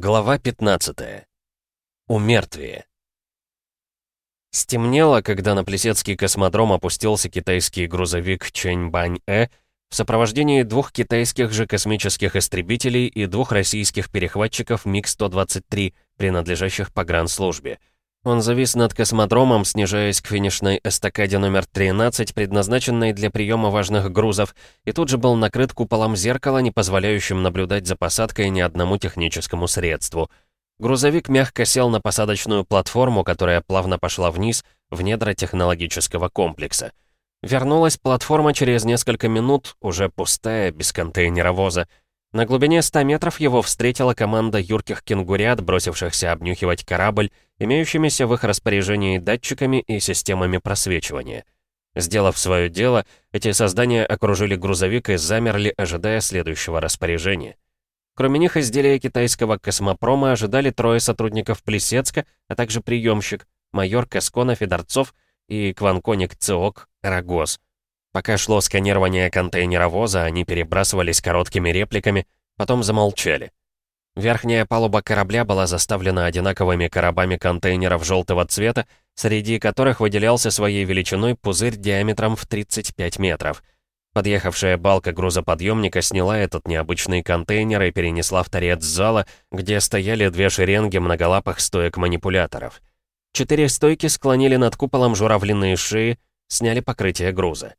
Глава 15. Умертвие. Стемнело, когда на Плесецкий космодром опустился китайский грузовик Чэньбань-Э в сопровождении двух китайских же космических истребителей и двух российских перехватчиков МиГ-123, принадлежащих погранслужбе. Он завис над космодромом, снижаясь к финишной эстакаде номер 13, предназначенной для приема важных грузов, и тут же был накрыт куполом зеркала, не позволяющим наблюдать за посадкой ни одному техническому средству. Грузовик мягко сел на посадочную платформу, которая плавно пошла вниз, в недра технологического комплекса. Вернулась платформа через несколько минут, уже пустая, без контейнеровоза. На глубине 100 метров его встретила команда юрких кенгурят, бросившихся обнюхивать корабль, имеющимися в их распоряжении датчиками и системами просвечивания. Сделав свое дело, эти создания окружили грузовик и замерли, ожидая следующего распоряжения. Кроме них, изделия китайского космопрома ожидали трое сотрудников Плесецка, а также приемщик, майор Каскона Федорцов и кванконик ЦИОК Рогоз — Пока шло сканирование контейнеровоза, они перебрасывались короткими репликами, потом замолчали. Верхняя палуба корабля была заставлена одинаковыми коробами контейнеров желтого цвета, среди которых выделялся своей величиной пузырь диаметром в 35 метров. Подъехавшая балка грузоподъемника сняла этот необычный контейнер и перенесла в торец зала, где стояли две шеренги многолапых стоек манипуляторов. Четыре стойки склонили над куполом журавлиные шеи, сняли покрытие груза.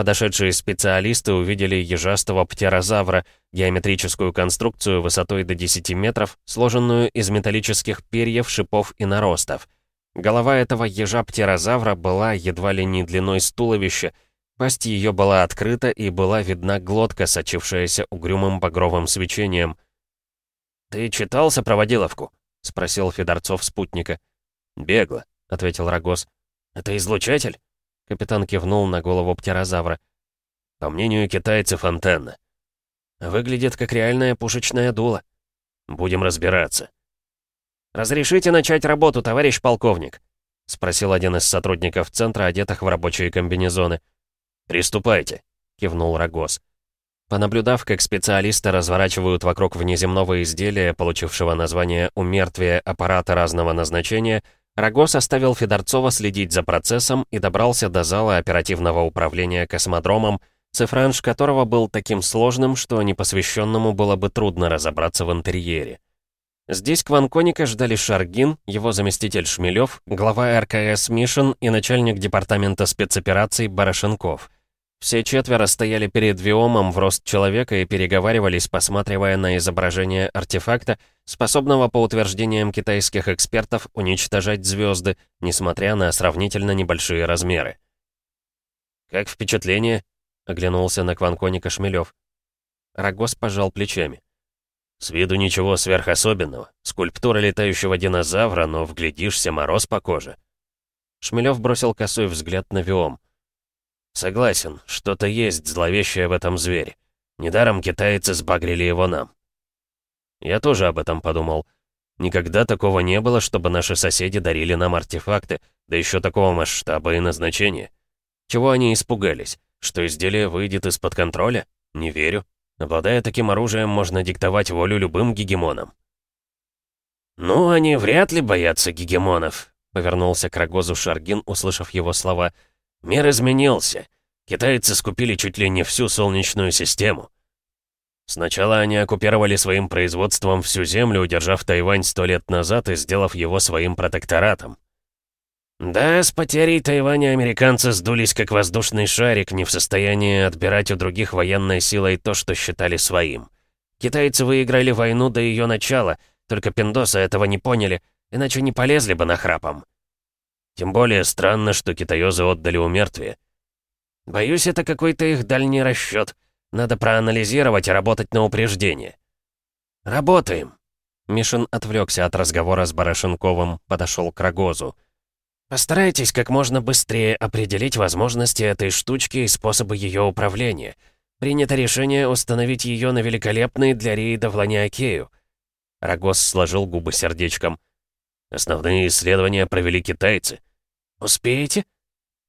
Подошедшие специалисты увидели ежастого птерозавра, геометрическую конструкцию высотой до 10 метров, сложенную из металлических перьев, шипов и наростов. Голова этого ежа-птерозавра была едва ли не длиной с туловища, пасть ее была открыта и была видна глотка, сочившаяся угрюмым багровым свечением. «Ты читал сопроводиловку?» — спросил Федорцов спутника. «Бегло», — ответил Рогоз. «Это излучатель?» Капитан кивнул на голову птерозавра. По мнению китайцев, антенна. Выглядит как реальная пушечная дуло. Будем разбираться. «Разрешите начать работу, товарищ полковник?» — спросил один из сотрудников центра, одетых в рабочие комбинезоны. «Приступайте», — кивнул Рогоз. Понаблюдав, как специалисты разворачивают вокруг внеземного изделия, получившего название «умертвие аппарата разного назначения», Рогос оставил Федорцова следить за процессом и добрался до зала оперативного управления космодромом, цифранж которого был таким сложным, что непосвященному было бы трудно разобраться в интерьере. Здесь Кванконика ждали Шаргин, его заместитель Шмелев, глава РКС Мишин и начальник департамента спецопераций Барашенков — все четверо стояли перед виомом в рост человека и переговаривались, посматривая на изображение артефакта, способного, по утверждениям китайских экспертов, уничтожать звезды, несмотря на сравнительно небольшие размеры. «Как впечатление?» — оглянулся на Кванконика Шмелев. Рогос пожал плечами. «С виду ничего сверхособенного. Скульптура летающего динозавра, но вглядишься, мороз по коже». Шмелев бросил косой взгляд на Виом. Согласен, что-то есть зловещее в этом звере. Недаром китайцы сбагрили его нам. Я тоже об этом подумал. Никогда такого не было, чтобы наши соседи дарили нам артефакты, да еще такого масштаба и назначения. Чего они испугались? Что изделие выйдет из-под контроля? Не верю. Обладая таким оружием, можно диктовать волю любым гегемонам. «Ну, они вряд ли боятся гегемонов», — повернулся к Рогозу Шаргин, услышав его слова — Мир изменился. Китайцы скупили чуть ли не всю Солнечную систему. Сначала они оккупировали своим производством всю Землю, удержав Тайвань сто лет назад и сделав его своим протекторатом. Да, с потерей Тайваня американцы сдулись как воздушный шарик, не в состоянии отбирать у других военной силой то, что считали своим. Китайцы выиграли войну до ее начала, только пиндосы этого не поняли, иначе не полезли бы на храпом. Тем более странно, что китаёзы отдали у мертвия. Боюсь, это какой-то их дальний расчёт. Надо проанализировать и работать на упреждение. Работаем. Мишин отвлекся от разговора с Барашенковым, подошел к Рогозу. Постарайтесь как можно быстрее определить возможности этой штучки и способы ее управления. Принято решение установить ее на великолепный для рейда в Ланиакею. Рогоз сложил губы сердечком. Основные исследования провели китайцы. Успеете?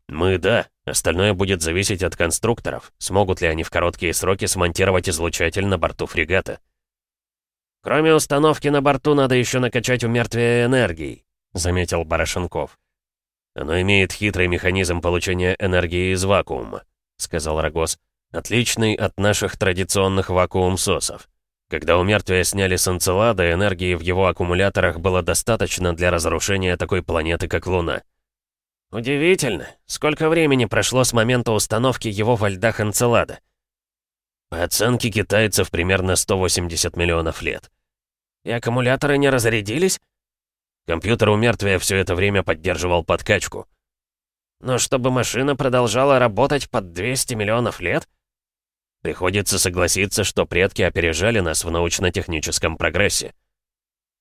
Мы — да. Остальное будет зависеть от конструкторов. Смогут ли они в короткие сроки смонтировать излучатель на борту фрегата. «Кроме установки на борту надо еще накачать у мертвия энергией», — заметил Барашенков. «Оно имеет хитрый механизм получения энергии из вакуума», — сказал Рогоз. «Отличный от наших традиционных вакуум-сосов. Когда у мертвия сняли с Энцелада, энергии в его аккумуляторах было достаточно для разрушения такой планеты, как Луна». «Удивительно. Сколько времени прошло с момента установки его во льдах Энцелада?» По оценке китайцев, примерно 180 миллионов лет. И аккумуляторы не разрядились? Компьютер у мертвия все это время поддерживал подкачку. Но чтобы машина продолжала работать под 200 миллионов лет? Приходится согласиться, что предки опережали нас в научно-техническом прогрессе.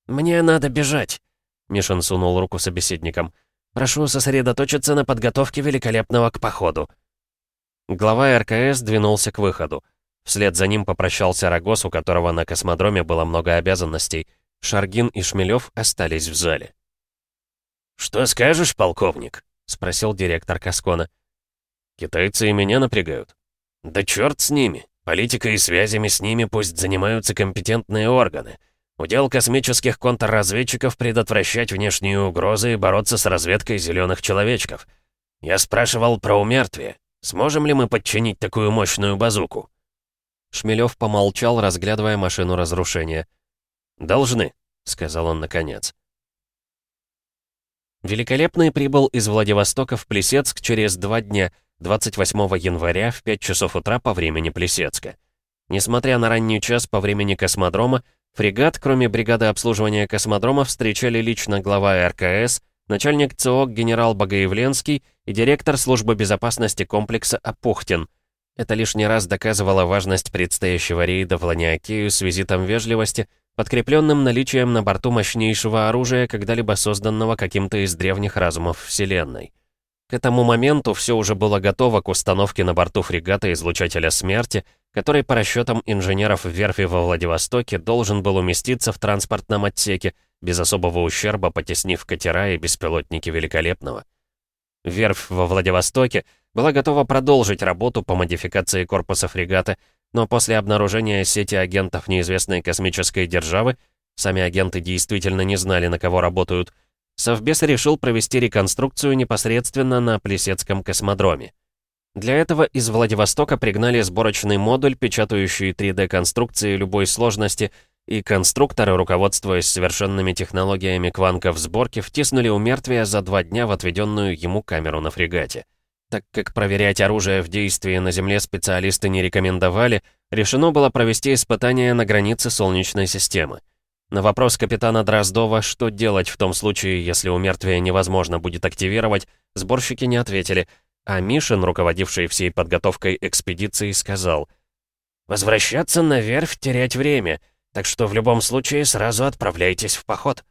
«Мне надо бежать», — Мишин сунул руку собеседникам. «Прошу сосредоточиться на подготовке великолепного к походу». Глава РКС двинулся к выходу. Вслед за ним попрощался Рогос, у которого на космодроме было много обязанностей. Шаргин и Шмелев остались в зале. «Что скажешь, полковник?» — спросил директор Каскона. «Китайцы и меня напрягают». «Да черт с ними! Политикой и связями с ними пусть занимаются компетентные органы. Удел космических контрразведчиков предотвращать внешние угрозы и бороться с разведкой зеленых человечков. Я спрашивал про умертвие. Сможем ли мы подчинить такую мощную базуку?» Шмелев помолчал, разглядывая машину разрушения. «Должны», — сказал он наконец. Великолепный прибыл из Владивостока в Плесецк через два дня, 28 января в 5 часов утра по времени Плесецка. Несмотря на ранний час по времени космодрома, фрегат, кроме бригады обслуживания космодрома, встречали лично глава РКС, начальник ЦОК генерал Богоявленский и директор службы безопасности комплекса Апухтин — это лишний раз доказывало важность предстоящего рейда в Ланиакею с визитом вежливости, подкрепленным наличием на борту мощнейшего оружия, когда-либо созданного каким-то из древних разумов Вселенной. К этому моменту все уже было готово к установке на борту фрегата излучателя смерти, который по расчетам инженеров верфи во Владивостоке должен был уместиться в транспортном отсеке, без особого ущерба потеснив катера и беспилотники Великолепного. Верфь во Владивостоке была готова продолжить работу по модификации корпуса фрегата, но после обнаружения сети агентов неизвестной космической державы, сами агенты действительно не знали, на кого работают, Совбез решил провести реконструкцию непосредственно на Плесецком космодроме. Для этого из Владивостока пригнали сборочный модуль, печатающий 3D-конструкции любой сложности, и конструкторы, руководствуясь совершенными технологиями кванков сборки, втиснули у мертвия за два дня в отведенную ему камеру на фрегате. Так как проверять оружие в действии на Земле специалисты не рекомендовали, решено было провести испытания на границе Солнечной системы. На вопрос капитана Дроздова, что делать в том случае, если у мертвия невозможно будет активировать, сборщики не ответили, а Мишин, руководивший всей подготовкой экспедиции, сказал «Возвращаться на верфь терять время, так что в любом случае сразу отправляйтесь в поход».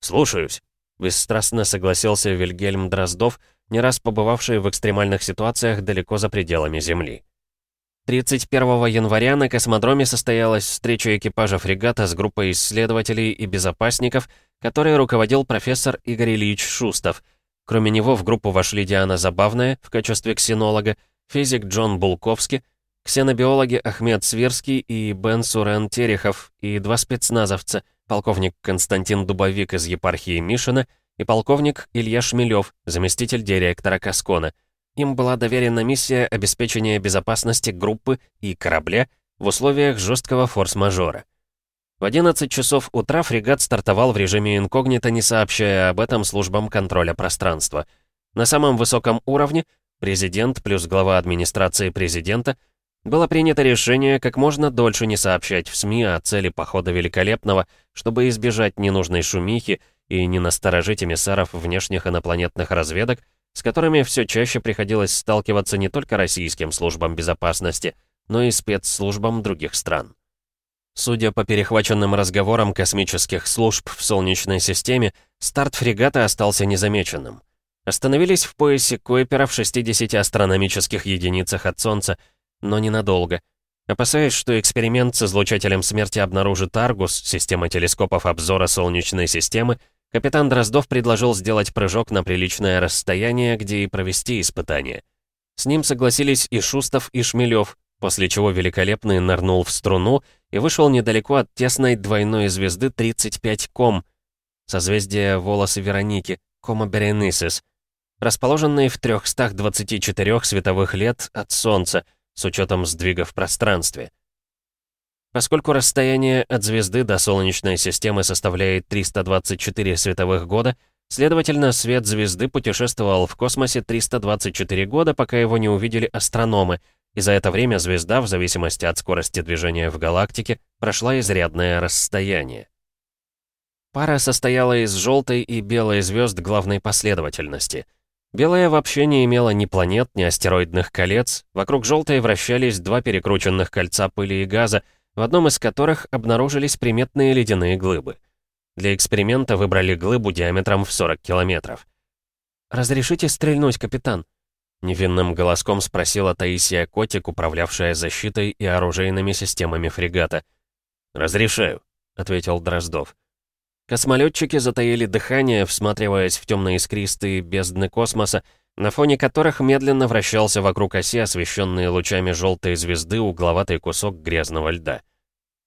«Слушаюсь», — бесстрастно согласился Вильгельм Дроздов, не раз побывавший в экстремальных ситуациях далеко за пределами Земли. 31 января на космодроме состоялась встреча экипажа фрегата с группой исследователей и безопасников, которой руководил профессор Игорь Ильич Шустов. Кроме него в группу вошли Диана Забавная в качестве ксенолога, физик Джон Булковский, ксенобиологи Ахмед Свирский и Бен Сурен Терехов и два спецназовца, полковник Константин Дубовик из епархии Мишина и полковник Илья Шмелев, заместитель директора Каскона. Им была доверена миссия обеспечения безопасности группы и корабля в условиях жесткого форс-мажора. В 11 часов утра фрегат стартовал в режиме инкогнито, не сообщая об этом службам контроля пространства. На самом высоком уровне президент плюс глава администрации президента было принято решение как можно дольше не сообщать в СМИ о цели похода Великолепного, чтобы избежать ненужной шумихи и не насторожить эмиссаров внешних инопланетных разведок, с которыми все чаще приходилось сталкиваться не только российским службам безопасности, но и спецслужбам других стран. Судя по перехваченным разговорам космических служб в Солнечной системе, старт фрегата остался незамеченным. Остановились в поясе Койпера в 60 астрономических единицах от Солнца, но ненадолго. Опасаясь, что эксперимент с излучателем смерти обнаружит Аргус, система телескопов обзора Солнечной системы, Капитан Дроздов предложил сделать прыжок на приличное расстояние, где и провести испытание. С ним согласились и Шустов, и Шмелев, после чего Великолепный нырнул в струну и вышел недалеко от тесной двойной звезды 35 Ком, созвездие волосы Вероники, Кома Беренисис, расположенные в 324 световых лет от Солнца, с учетом сдвига в пространстве. Поскольку расстояние от звезды до Солнечной системы составляет 324 световых года, следовательно, свет звезды путешествовал в космосе 324 года, пока его не увидели астрономы, и за это время звезда, в зависимости от скорости движения в галактике, прошла изрядное расстояние. Пара состояла из желтой и белой звезд главной последовательности. Белая вообще не имела ни планет, ни астероидных колец, вокруг желтой вращались два перекрученных кольца пыли и газа, в одном из которых обнаружились приметные ледяные глыбы. Для эксперимента выбрали глыбу диаметром в 40 километров. «Разрешите стрельнуть, капитан?» Невинным голоском спросила Таисия Котик, управлявшая защитой и оружейными системами фрегата. «Разрешаю», — ответил Дроздов. Космолетчики затаили дыхание, всматриваясь в темные искристые бездны космоса, на фоне которых медленно вращался вокруг оси, освещенный лучами желтой звезды, угловатый кусок грязного льда.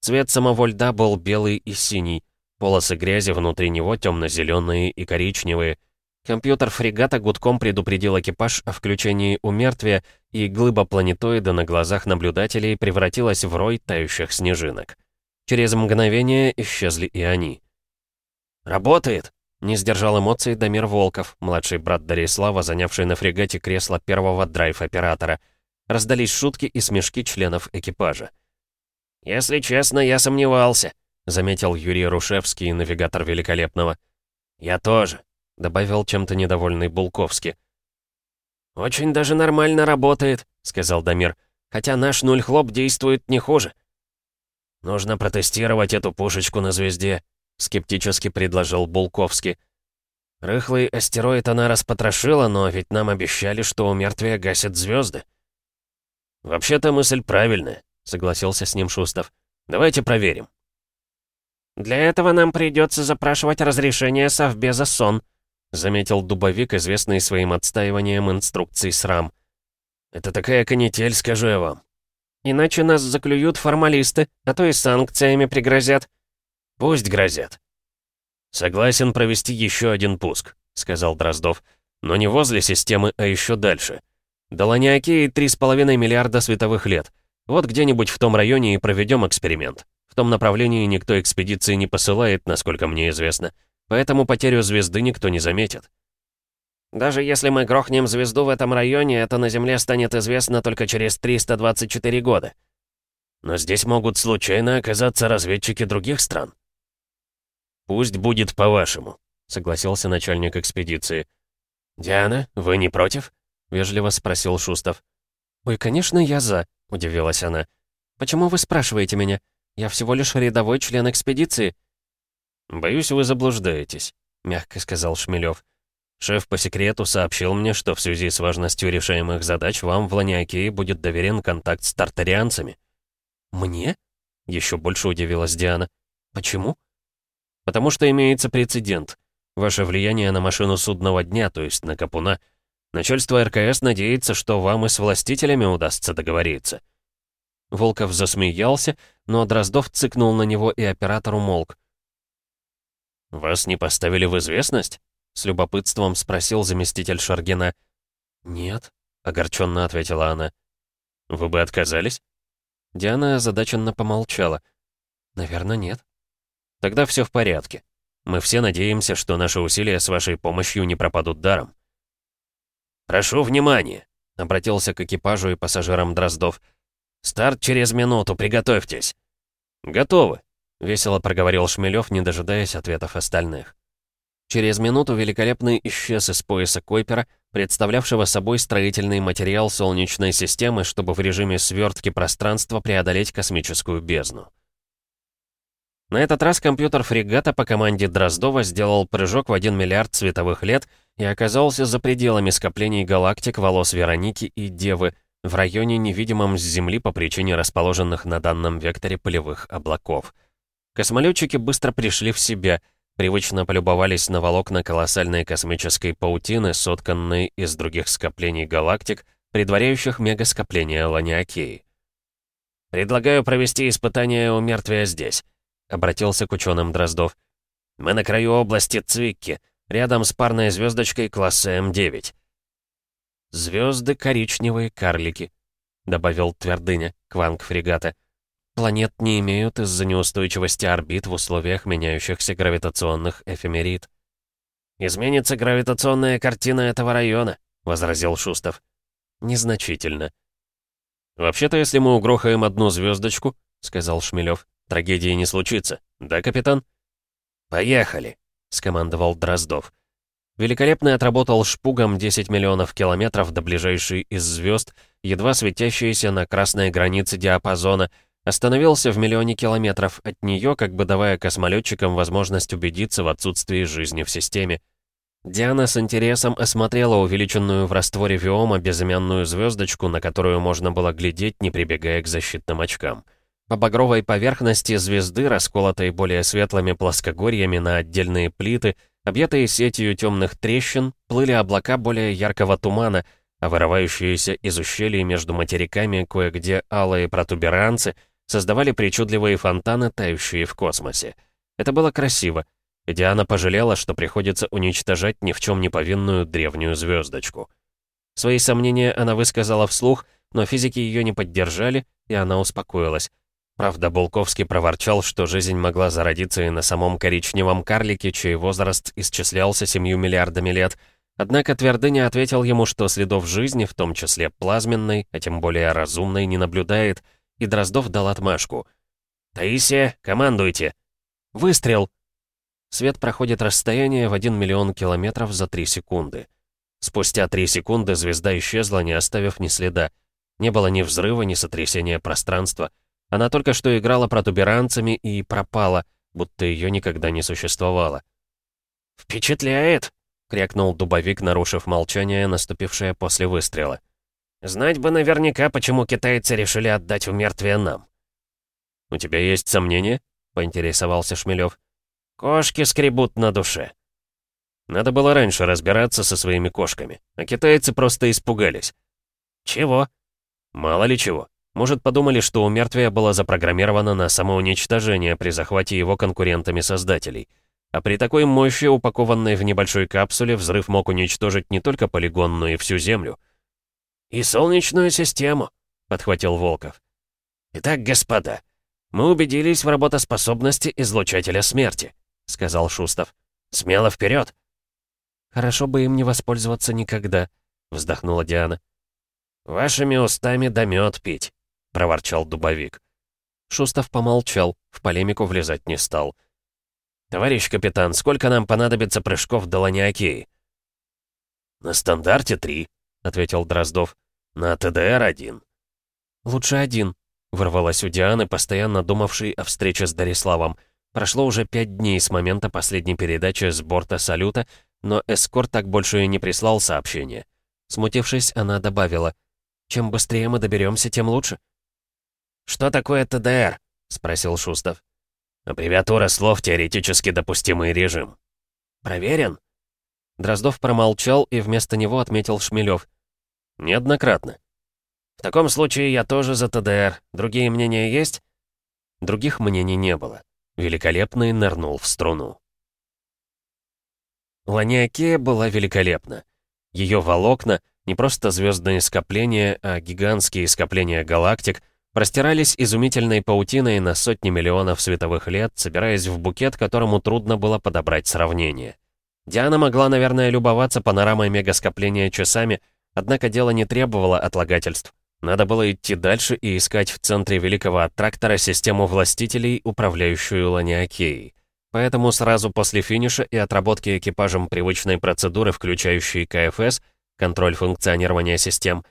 Цвет самого льда был белый и синий, полосы грязи внутри него темно-зеленые и коричневые, Компьютер фрегата гудком предупредил экипаж о включении умертвия, и глыба планетоида на глазах наблюдателей превратилась в рой тающих снежинок. Через мгновение исчезли и они. «Работает!» — не сдержал эмоций Дамир Волков, младший брат Дарислава, занявший на фрегате кресло первого драйв-оператора. Раздались шутки и смешки членов экипажа. «Если честно, я сомневался», — заметил Юрий Рушевский, навигатор Великолепного. «Я тоже», — добавил чем-то недовольный Булковский. «Очень даже нормально работает», — сказал Дамир. «Хотя наш нуль-хлоп действует не хуже». «Нужно протестировать эту пушечку на звезде», — скептически предложил Булковский. «Рыхлый астероид она распотрошила, но ведь нам обещали, что у мертвия гасят звезды. «Вообще-то мысль правильная», — согласился с ним Шустов. «Давайте проверим». «Для этого нам придется запрашивать разрешение Совбеза СОН», заметил дубовик, известный своим отстаиванием инструкций СРАМ. «Это такая канитель, скажу я вам». «Иначе нас заклюют формалисты, а то и санкциями пригрозят». «Пусть грозят». «Согласен провести еще один пуск», — сказал Дроздов. «Но не возле системы, а еще дальше. До Ланиакеи 3,5 миллиарда световых лет. Вот где-нибудь в том районе и проведем эксперимент. В том направлении никто экспедиции не посылает, насколько мне известно. Поэтому потерю звезды никто не заметит. Даже если мы грохнем звезду в этом районе, это на Земле станет известно только через 324 года. Но здесь могут случайно оказаться разведчики других стран. «Пусть будет по-вашему», — согласился начальник экспедиции. «Диана, вы не против?» — вежливо спросил Шустов. «Ой, конечно, я за», — удивилась она. «Почему вы спрашиваете меня? Я всего лишь рядовой член экспедиции. «Боюсь, вы заблуждаетесь», — мягко сказал Шмелев. «Шеф по секрету сообщил мне, что в связи с важностью решаемых задач вам в Ланиакее будет доверен контакт с тартарианцами». «Мне?» — еще больше удивилась Диана. «Почему?» «Потому что имеется прецедент. Ваше влияние на машину судного дня, то есть на Капуна. Начальство РКС надеется, что вам и с властителями удастся договориться». Волков засмеялся, но Дроздов цыкнул на него, и оператор умолк. «Вас не поставили в известность?» — с любопытством спросил заместитель Шаргина. «Нет», — огорченно ответила она. «Вы бы отказались?» Диана озадаченно помолчала. «Наверное, нет». «Тогда все в порядке. Мы все надеемся, что наши усилия с вашей помощью не пропадут даром». «Прошу внимания», — обратился к экипажу и пассажирам Дроздов. «Старт через минуту, приготовьтесь». «Готовы», — весело проговорил Шмелев, не дожидаясь ответов остальных. Через минуту великолепный исчез из пояса Койпера, представлявшего собой строительный материал Солнечной системы, чтобы в режиме свертки пространства преодолеть космическую бездну. На этот раз компьютер фрегата по команде Дроздова сделал прыжок в 1 миллиард световых лет и оказался за пределами скоплений галактик волос Вероники и Девы в районе, невидимом с Земли по причине расположенных на данном векторе полевых облаков — Космолетчики быстро пришли в себя, привычно полюбовались на волокна колоссальной космической паутины, сотканной из других скоплений галактик, предваряющих мегаскопление Ланиакеи. «Предлагаю провести испытание у мертвия здесь», — обратился к ученым Дроздов. «Мы на краю области Цвикки, рядом с парной звездочкой класса М9». «Звезды коричневые карлики», — добавил Твердыня, кванг фрегата. «Планет не имеют из-за неустойчивости орбит в условиях меняющихся гравитационных эфемерид». «Изменится гравитационная картина этого района», — возразил Шустов. «Незначительно». «Вообще-то, если мы угрохаем одну звездочку, сказал Шмелев, — «трагедии не случится. Да, капитан?» «Поехали», — скомандовал Дроздов. Великолепно отработал шпугом 10 миллионов километров до ближайшей из звезд, едва светящейся на красной границе диапазона, остановился в миллионе километров от нее, как бы давая космолетчикам возможность убедиться в отсутствии жизни в системе. Диана с интересом осмотрела увеличенную в растворе виома безымянную звездочку, на которую можно было глядеть, не прибегая к защитным очкам. По багровой поверхности звезды, расколотой более светлыми плоскогорьями на отдельные плиты, объятые сетью темных трещин, плыли облака более яркого тумана, а вырывающиеся из ущелий между материками кое-где алые протуберанцы создавали причудливые фонтаны, тающие в космосе. Это было красиво, и Диана пожалела, что приходится уничтожать ни в чем не повинную древнюю звездочку. Свои сомнения она высказала вслух, но физики ее не поддержали, и она успокоилась. Правда, Булковский проворчал, что жизнь могла зародиться и на самом коричневом карлике, чей возраст исчислялся семью миллиардами лет. Однако Твердыня ответил ему, что следов жизни, в том числе плазменной, а тем более разумной, не наблюдает, и Дроздов дал отмашку. «Таисия, командуйте!» «Выстрел!» Свет проходит расстояние в 1 миллион километров за 3 секунды. Спустя 3 секунды звезда исчезла, не оставив ни следа. Не было ни взрыва, ни сотрясения пространства. Она только что играла протуберанцами и пропала, будто ее никогда не существовало. «Впечатляет!» — крякнул дубовик, нарушив молчание, наступившее после выстрела. «Знать бы наверняка, почему китайцы решили отдать в мертвие нам». «У тебя есть сомнения?» — поинтересовался Шмелев. Кошки скребут на душе. Надо было раньше разбираться со своими кошками, а китайцы просто испугались. Чего? Мало ли чего. Может, подумали, что у мертвия было запрограммировано на самоуничтожение при захвате его конкурентами-создателей. А при такой мощи, упакованной в небольшой капсуле, взрыв мог уничтожить не только полигон, но и всю Землю. «И Солнечную систему», — подхватил Волков. «Итак, господа, мы убедились в работоспособности излучателя смерти. — сказал Шустов. «Смело вперед!» «Хорошо бы им не воспользоваться никогда», — вздохнула Диана. «Вашими устами да мед пить», — проворчал дубовик. Шустов помолчал, в полемику влезать не стал. «Товарищ капитан, сколько нам понадобится прыжков до Ланиакеи?» «На стандарте три», — ответил Дроздов. «На ТДР один». «Лучше один», — вырвалась у Дианы, постоянно думавшей о встрече с Дариславом. Прошло уже пять дней с момента последней передачи с борта салюта, но эскорт так больше и не прислал сообщения. Смутившись, она добавила, «Чем быстрее мы доберемся, тем лучше». «Что такое ТДР?» — спросил Шустов. «Аббревиатура слов «Теоретически допустимый режим». «Проверен?» Дроздов промолчал и вместо него отметил Шмелев. «Неоднократно». «В таком случае я тоже за ТДР. Другие мнения есть?» Других мнений не было. Великолепный нырнул в струну. Ланиакея была великолепна. Ее волокна, не просто звездные скопления, а гигантские скопления галактик, простирались изумительной паутиной на сотни миллионов световых лет, собираясь в букет, которому трудно было подобрать сравнение. Диана могла, наверное, любоваться панорамой мегаскопления часами, однако дело не требовало отлагательств. Надо было идти дальше и искать в центре Великого Аттрактора систему властителей, управляющую Ланиакеей. Поэтому сразу после финиша и отработки экипажем привычной процедуры, включающей КФС, контроль функционирования систем,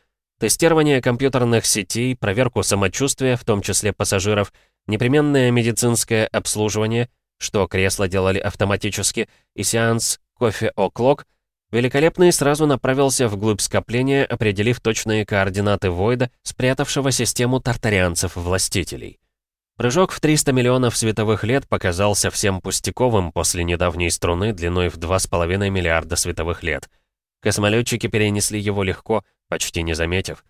тестирование компьютерных сетей, проверку самочувствия, в том числе пассажиров, непременное медицинское обслуживание, что кресла делали автоматически, и сеанс кофе-о'клок Великолепный сразу направился вглубь скопления, определив точные координаты Войда, спрятавшего систему тартарианцев-властителей. Прыжок в 300 миллионов световых лет показался всем пустяковым после недавней струны длиной в 2,5 миллиарда световых лет. Космолетчики перенесли его легко, почти не заметив.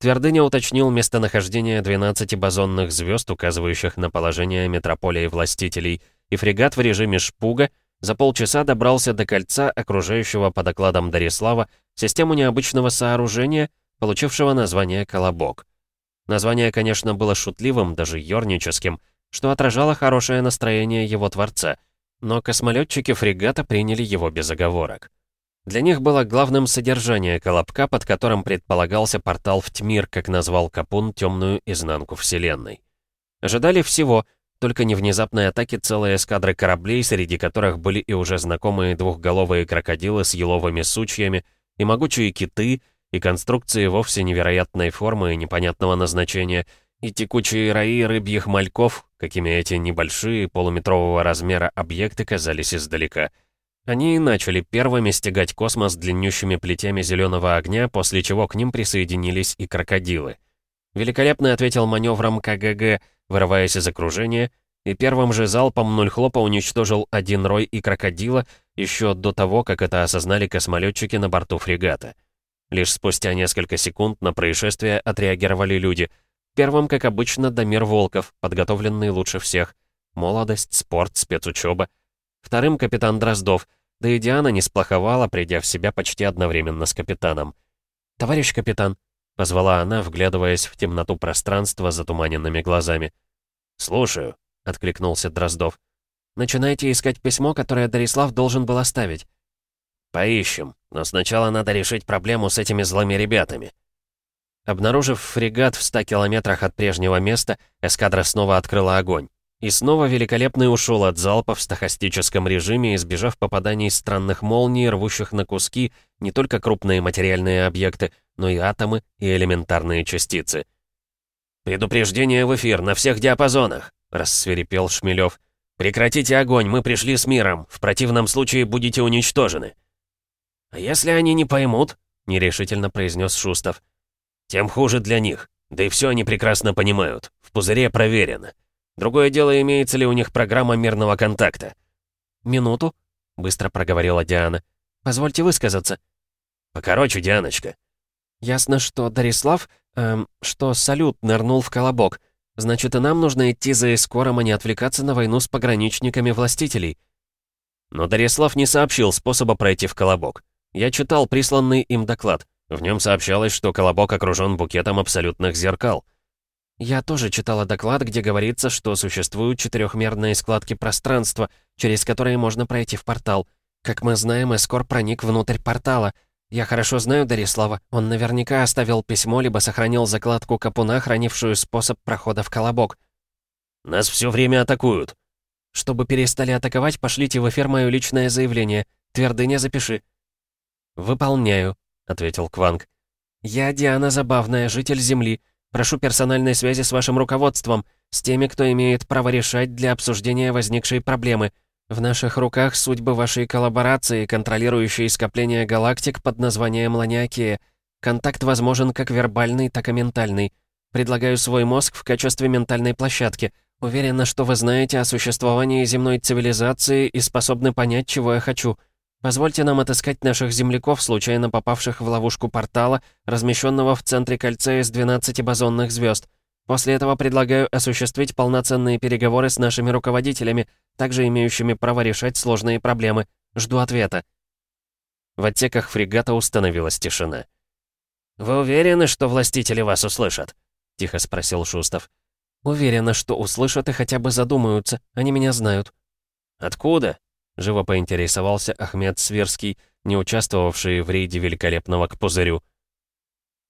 Твердыня уточнил местонахождение 12 бозонных звезд, указывающих на положение метрополии властителей, и фрегат в режиме шпуга за полчаса добрался до кольца, окружающего по докладам Дарислава систему необычного сооружения, получившего название «Колобок». Название, конечно, было шутливым, даже ёрническим, что отражало хорошее настроение его творца, но космолетчики фрегата приняли его без оговорок. Для них было главным содержание Колобка, под которым предполагался портал в Тьмир, как назвал Капун темную изнанку Вселенной. Ожидали всего, только не внезапной атаки целой эскадры кораблей, среди которых были и уже знакомые двухголовые крокодилы с еловыми сучьями, и могучие киты, и конструкции вовсе невероятной формы и непонятного назначения, и текучие раи рыбьих мальков, какими эти небольшие полуметрового размера объекты казались издалека — они и начали первыми стегать космос длиннющими плетями зеленого огня, после чего к ним присоединились и крокодилы. Великолепно ответил маневром КГГ, вырываясь из окружения, и первым же залпом нуль хлопа уничтожил один рой и крокодила еще до того, как это осознали космолетчики на борту фрегата. Лишь спустя несколько секунд на происшествие отреагировали люди. Первым, как обычно, Дамир Волков, подготовленный лучше всех. Молодость, спорт, спецучеба — Вторым капитан Дроздов, да и Диана не сплоховала, придя в себя почти одновременно с капитаном. «Товарищ капитан», — позвала она, вглядываясь в темноту пространства затуманенными глазами. «Слушаю», — откликнулся Дроздов. «Начинайте искать письмо, которое Дарислав должен был оставить». «Поищем, но сначала надо решить проблему с этими злыми ребятами». Обнаружив фрегат в ста километрах от прежнего места, эскадра снова открыла огонь. И снова Великолепный ушел от залпа в стахастическом режиме, избежав попаданий странных молний, рвущих на куски не только крупные материальные объекты, но и атомы и элементарные частицы. «Предупреждение в эфир на всех диапазонах!» — рассверепел Шмелев. «Прекратите огонь, мы пришли с миром. В противном случае будете уничтожены». «А если они не поймут?» — нерешительно произнес Шустов. «Тем хуже для них. Да и все они прекрасно понимают. В пузыре проверено. Другое дело, имеется ли у них программа мирного контакта. «Минуту», — быстро проговорила Диана. «Позвольте высказаться». «Покороче, Дианочка». «Ясно, что Дарислав, эм, что салют нырнул в колобок. Значит, и нам нужно идти за эскором, а не отвлекаться на войну с пограничниками властителей». Но Дарислав не сообщил способа пройти в колобок. Я читал присланный им доклад. В нем сообщалось, что колобок окружен букетом абсолютных зеркал. Я тоже читала доклад, где говорится, что существуют четырехмерные складки пространства, через которые можно пройти в портал. Как мы знаем, Эскор проник внутрь портала. Я хорошо знаю Дарислава. Он наверняка оставил письмо, либо сохранил закладку капуна, хранившую способ прохода в колобок. «Нас все время атакуют». «Чтобы перестали атаковать, пошлите в эфир мое личное заявление. Твердыня, запиши». «Выполняю», — ответил Кванг. «Я Диана Забавная, житель Земли». Прошу персональной связи с вашим руководством, с теми, кто имеет право решать для обсуждения возникшей проблемы. В наших руках судьбы вашей коллаборации, контролирующей скопление галактик под названием Ланиакия. Контакт возможен как вербальный, так и ментальный. Предлагаю свой мозг в качестве ментальной площадки. Уверена, что вы знаете о существовании земной цивилизации и способны понять, чего я хочу. Позвольте нам отыскать наших земляков, случайно попавших в ловушку портала, размещенного в центре кольца из 12 бозонных звезд. После этого предлагаю осуществить полноценные переговоры с нашими руководителями, также имеющими право решать сложные проблемы. Жду ответа». В отсеках фрегата установилась тишина. «Вы уверены, что властители вас услышат?» — тихо спросил Шустов. «Уверена, что услышат и хотя бы задумаются. Они меня знают». «Откуда?» Живо поинтересовался Ахмед Сверский, не участвовавший в рейде великолепного к пузырю.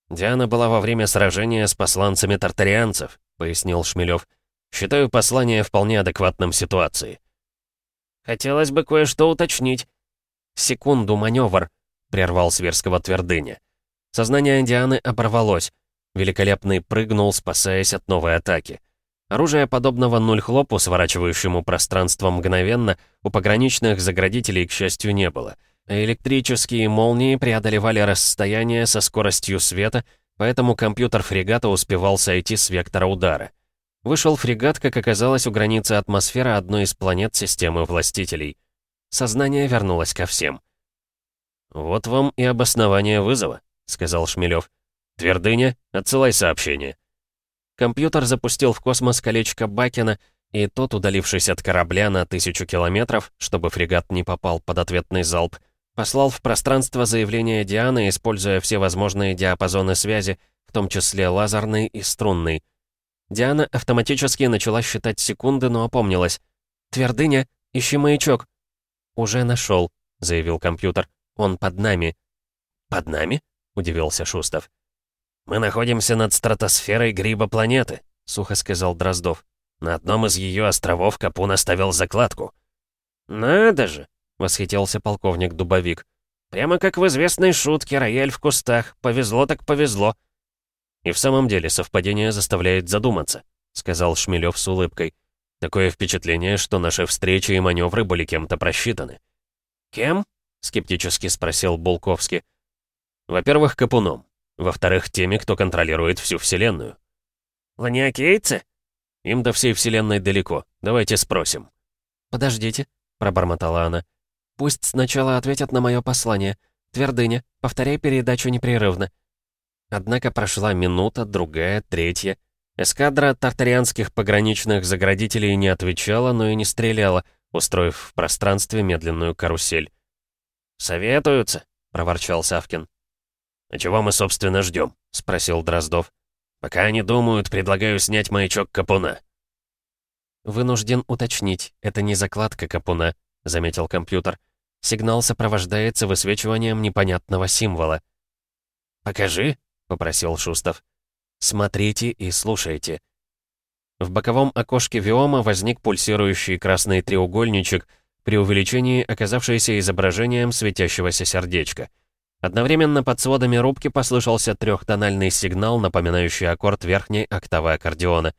«Диана была во время сражения с посланцами тартарианцев», — пояснил Шмелев. «Считаю послание вполне адекватным ситуации». «Хотелось бы кое-что уточнить». «Секунду, маневр», — прервал Сверского твердыня. Сознание Дианы оборвалось. Великолепный прыгнул, спасаясь от новой атаки. Оружия подобного нуль-хлопу, сворачивающему пространство мгновенно, у пограничных заградителей, к счастью, не было. Электрические молнии преодолевали расстояние со скоростью света, поэтому компьютер фрегата успевал сойти с вектора удара. Вышел фрегат, как оказалось, у границы атмосферы одной из планет системы властителей. Сознание вернулось ко всем. «Вот вам и обоснование вызова», — сказал Шмелев. «Твердыня, отсылай сообщение». Компьютер запустил в космос колечко Бакина, и тот, удалившись от корабля на тысячу километров, чтобы фрегат не попал под ответный залп, послал в пространство заявление Дианы, используя все возможные диапазоны связи, в том числе лазерный и струнный. Диана автоматически начала считать секунды, но опомнилась. «Твердыня, ищи маячок». «Уже нашел», — заявил компьютер. «Он под нами». «Под нами?» — удивился Шустов. «Мы находимся над стратосферой гриба планеты», — сухо сказал Дроздов. «На одном из ее островов Капун оставил закладку». «Надо же!» — восхитился полковник Дубовик. «Прямо как в известной шутке «Рояль в кустах». Повезло так повезло». «И в самом деле совпадение заставляет задуматься», — сказал Шмелев с улыбкой. «Такое впечатление, что наши встречи и маневры были кем-то просчитаны». «Кем?» — скептически спросил Булковский. «Во-первых, Капуном. Во-вторых, теми, кто контролирует всю Вселенную». «Ланиакейцы?» «Им до всей Вселенной далеко. Давайте спросим». «Подождите», — пробормотала она. «Пусть сначала ответят на мое послание. Твердыня, повторяй передачу непрерывно». Однако прошла минута, другая, третья. Эскадра тартарианских пограничных заградителей не отвечала, но и не стреляла, устроив в пространстве медленную карусель. «Советуются», — проворчал Савкин. «А чего мы, собственно, ждем?» — спросил Дроздов. «Пока они думают, предлагаю снять маячок Капуна». «Вынужден уточнить, это не закладка Капуна», — заметил компьютер. «Сигнал сопровождается высвечиванием непонятного символа». «Покажи», — попросил Шустов. «Смотрите и слушайте». В боковом окошке Виома возник пульсирующий красный треугольничек, при увеличении оказавшийся изображением светящегося сердечка — Одновременно под сводами рубки послышался трехтональный сигнал, напоминающий аккорд верхней октавы аккордеона.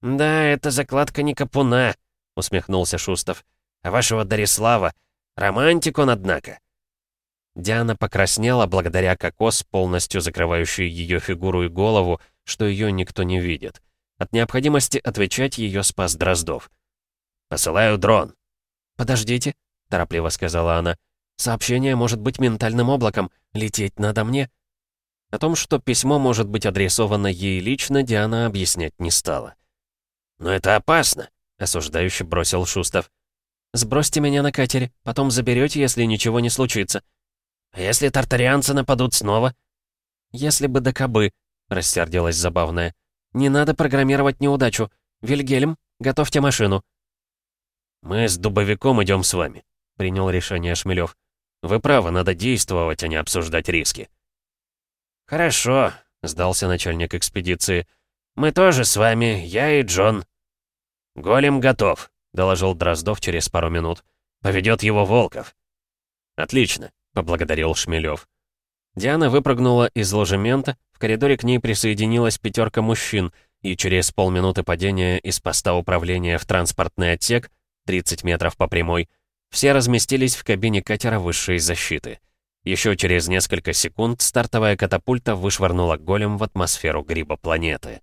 «Да, это закладка не капуна», — усмехнулся Шустов. «А вашего Дарислава. Романтик он, однако». Диана покраснела благодаря кокос, полностью закрывающий ее фигуру и голову, что ее никто не видит. От необходимости отвечать ее спас Дроздов. «Посылаю дрон». «Подождите», — торопливо сказала она. Сообщение может быть ментальным облаком. Лететь надо мне». О том, что письмо может быть адресовано ей лично, Диана объяснять не стала. «Но это опасно», — осуждающе бросил Шустов. «Сбросьте меня на катере, потом заберете, если ничего не случится». «А если тартарианцы нападут снова?» «Если бы до кобы», — рассердилась забавная. «Не надо программировать неудачу. Вильгельм, готовьте машину». «Мы с дубовиком идем с вами», — принял решение Шмелев. Вы правы, надо действовать, а не обсуждать риски. Хорошо, сдался начальник экспедиции. Мы тоже с вами, я и Джон. Голем готов, доложил Дроздов через пару минут. Поведет его Волков. Отлично, поблагодарил Шмелев. Диана выпрыгнула из ложемента, в коридоре к ней присоединилась пятерка мужчин, и через полминуты падения из поста управления в транспортный отсек, 30 метров по прямой, все разместились в кабине катера высшей защиты. Еще через несколько секунд стартовая катапульта вышвырнула голем в атмосферу гриба планеты.